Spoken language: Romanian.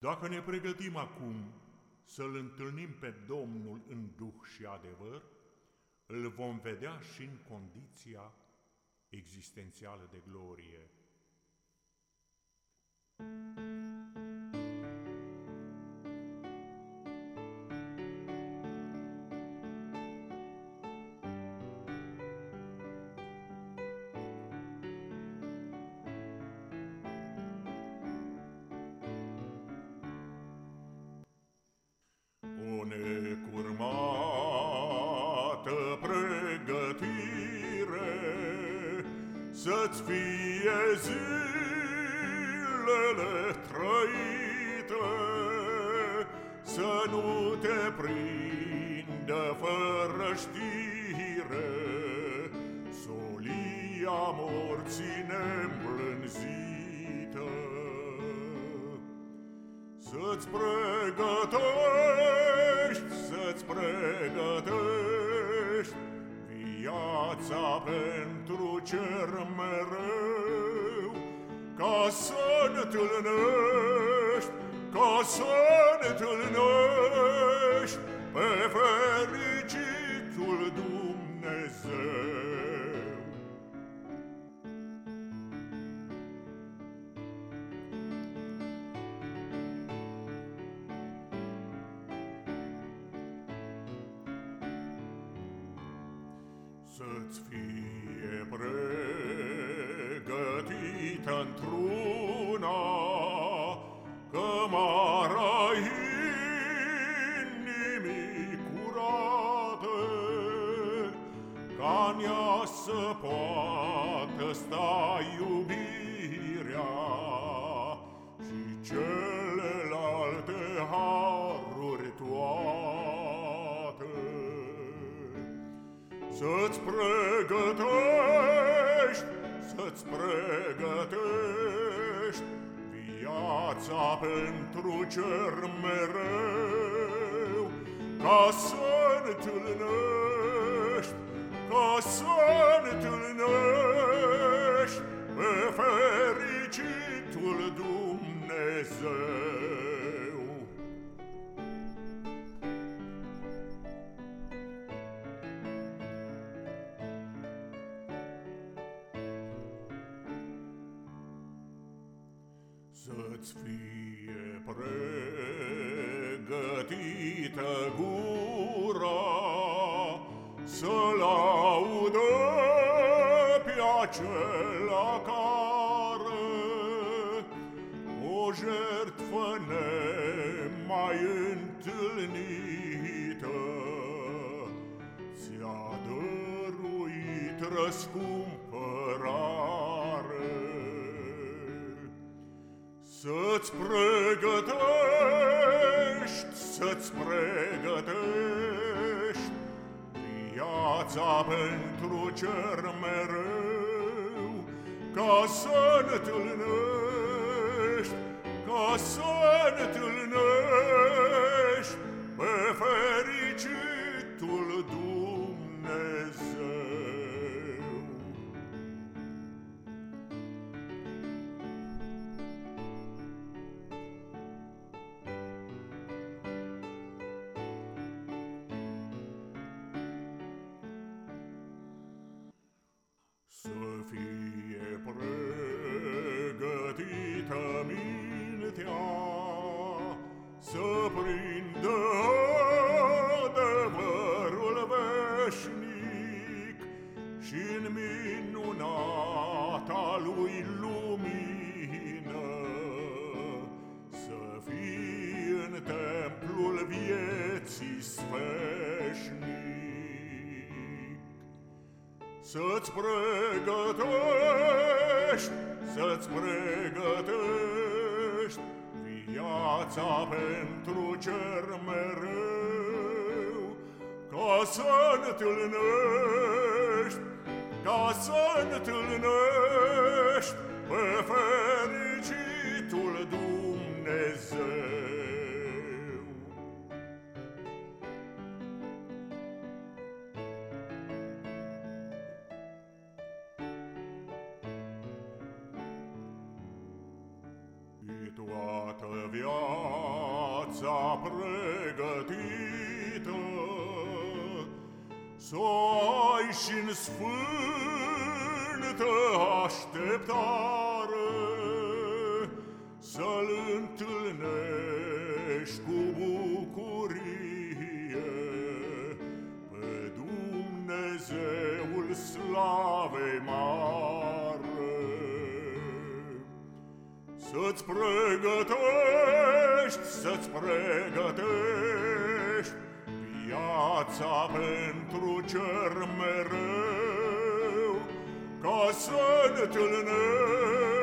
Dacă ne pregătim acum să-L întâlnim pe Domnul în duh și adevăr, îl vom vedea și în condiția existențială de glorie. Să-ți fie zilele trăite, Să nu te prindă fără știre, Solia morții neîmblânzită. Să-ți pregătești, să-ți pregătești viața pentru cer mereu, Ca să ne întâlnești, ca să ne întâlnești Să-ți fie pregătită într-una Cămara inimii curate Ca ea să poată sta iubirea Și cer să-ți pregătești, să-ți pregătești Viața pentru cer mereu. Ca să ne întâlnești, ca să ne întâlnești Să-ți fie pregătită gura Să laudă pe acela care O jertfă nemai întâlnită Ți-a dăruit răscumpărare să-ți pregătești, să-ți pregătești Viața pentru cer mereu Ca să ne întâlnești, ca să ne întâlnești Pe fericitul Dumnezeu să-ți pregătești, să-ți pregătești Viața pentru cer mereu Ca să ne întâlnești, ca să ne întâlnești Pe fericitul toată viața viața pregătită, Să ai și-n sfântă așteptare, Să-L întâlnești cu bucurie Pe Dumnezeul Să-ți pregătești, să-ți pregătești Viața pentru cer mereu Ca să ne întâlnești,